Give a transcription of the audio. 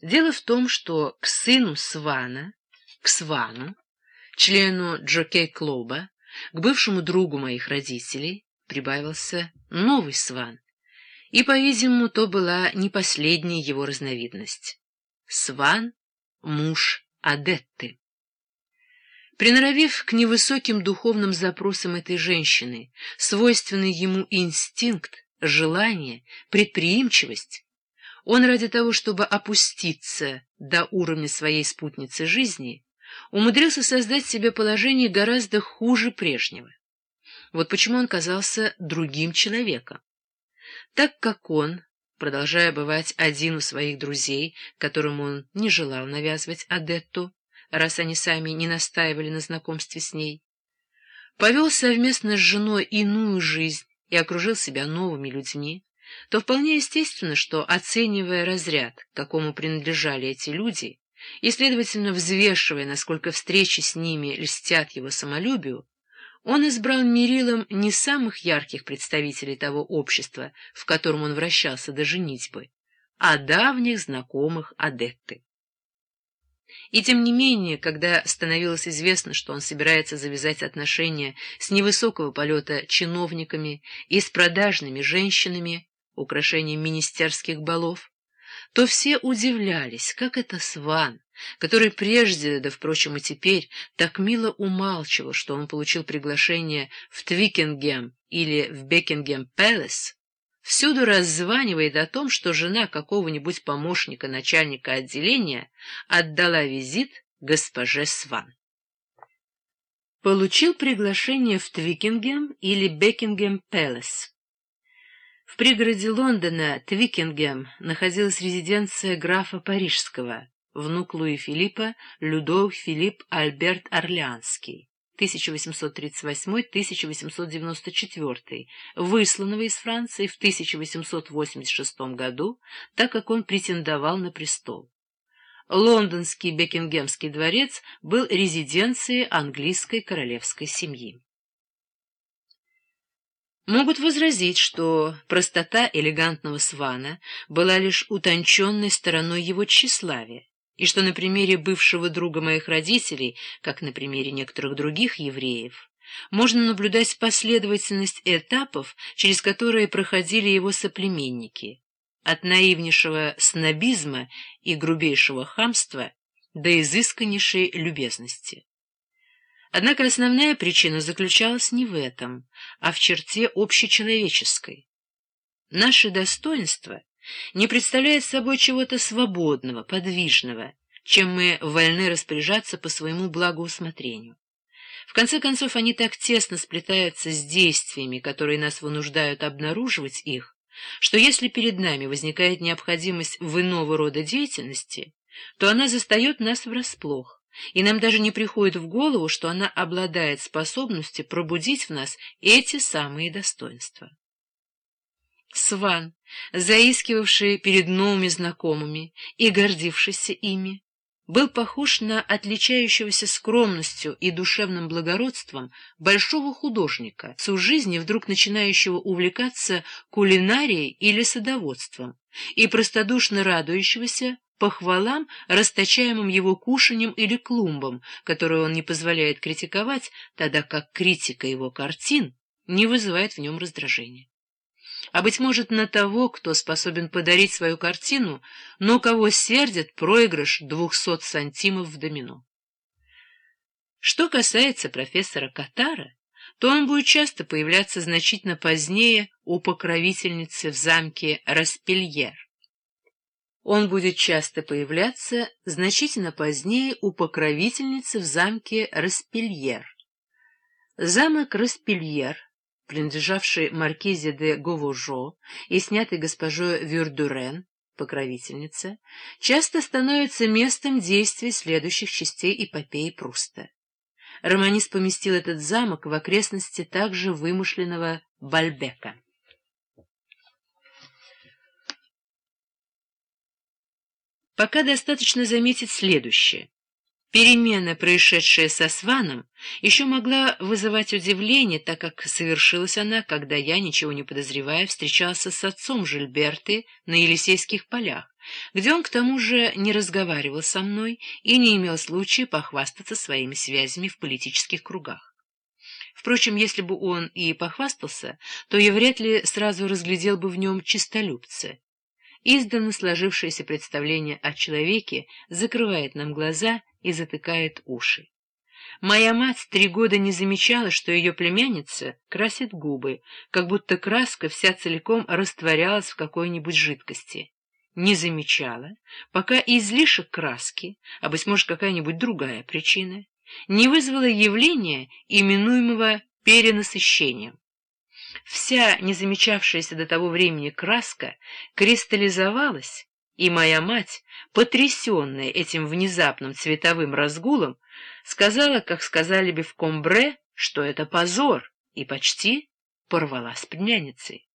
Дело в том, что к сыну Свана, к Свану, члену Джокей-клуба, к бывшему другу моих родителей, прибавился новый Сван. И, по-видимому, то была не последняя его разновидность. Сван — муж Адетты. Приноровив к невысоким духовным запросам этой женщины свойственный ему инстинкт, желание, предприимчивость, он ради того, чтобы опуститься до уровня своей спутницы жизни, умудрился создать себе положение гораздо хуже прежнего. Вот почему он казался другим человеком. Так как он, продолжая бывать один у своих друзей, которым он не желал навязывать Адетту, раз они сами не настаивали на знакомстве с ней, повел совместно с женой иную жизнь и окружил себя новыми людьми, то вполне естественно, что, оценивая разряд, какому принадлежали эти люди, и, следовательно, взвешивая, насколько встречи с ними льстят его самолюбию, он избрал мерилом не самых ярких представителей того общества, в котором он вращался до женитьбы, а давних знакомых адепты. И тем не менее, когда становилось известно, что он собирается завязать отношения с невысокого полета чиновниками и с продажными женщинами, украшением министерских балов, то все удивлялись, как это Сван, который прежде, да, впрочем, и теперь, так мило умалчивал, что он получил приглашение в Твикингем или в Бекингем-Пэлес, всюду раззванивает о том, что жена какого-нибудь помощника начальника отделения отдала визит госпоже Сван. Получил приглашение в Твикингем или Бекингем-Пэлес. В пригороде Лондона, Твикингем, находилась резиденция графа Парижского, внук Луи Филиппа, Людов Филипп Альберт Орлеанский, 1838-1894, высланного из Франции в 1886 году, так как он претендовал на престол. Лондонский Бекингемский дворец был резиденцией английской королевской семьи. Могут возразить, что простота элегантного свана была лишь утонченной стороной его тщеславия, и что на примере бывшего друга моих родителей, как на примере некоторых других евреев, можно наблюдать последовательность этапов, через которые проходили его соплеменники, от наивнейшего снобизма и грубейшего хамства до изысканнейшей любезности. Однако основная причина заключалась не в этом, а в черте общечеловеческой. Наше достоинство не представляет собой чего-то свободного, подвижного, чем мы вольны распоряжаться по своему благоусмотрению. В конце концов, они так тесно сплетаются с действиями, которые нас вынуждают обнаруживать их, что если перед нами возникает необходимость в иного рода деятельности, то она застает нас врасплох и нам даже не приходит в голову, что она обладает способностью пробудить в нас эти самые достоинства. Сван, заискивавший перед новыми знакомыми и гордившийся ими, был похож на отличающегося скромностью и душевным благородством большого художника, всю жизнь вдруг начинающего увлекаться кулинарией или садоводством, и простодушно радующегося похвалам, расточаемым его кушаньем или клумбам, которые он не позволяет критиковать, тогда как критика его картин не вызывает в нем раздражения. А, быть может, на того, кто способен подарить свою картину, но кого сердит проигрыш двухсот сантимов в домино. Что касается профессора Катара, то он будет часто появляться значительно позднее у покровительницы в замке Распельер он будет часто появляться значительно позднее у покровительницы в замке Распельер. Замок Распельер, принадлежавший маркизе де Говожо и снятый госпожой Вюрдурен, покровительница, часто становится местом действия следующих частей эпопеи Пруста. Романист поместил этот замок в окрестности также вымышленного Бальбека. Пока достаточно заметить следующее. Перемена, происшедшая со Сваном, еще могла вызывать удивление, так как совершилась она, когда я, ничего не подозревая, встречался с отцом Жильберты на Елисейских полях, где он к тому же не разговаривал со мной и не имел случая похвастаться своими связями в политических кругах. Впрочем, если бы он и похвастался, то я вряд ли сразу разглядел бы в нем чистолюбца. Издавна сложившееся представление о человеке закрывает нам глаза и затыкает уши. Моя мать три года не замечала, что ее племянница красит губы, как будто краска вся целиком растворялась в какой-нибудь жидкости. Не замечала, пока излишек краски, а, быть может, какая-нибудь другая причина, не вызвало явления, именуемого перенасыщением. Вся незамечавшаяся до того времени краска кристаллизовалась, и моя мать, потрясенная этим внезапным цветовым разгулом, сказала, как сказали бы в Комбре, что это позор, и почти порвала с племянницей.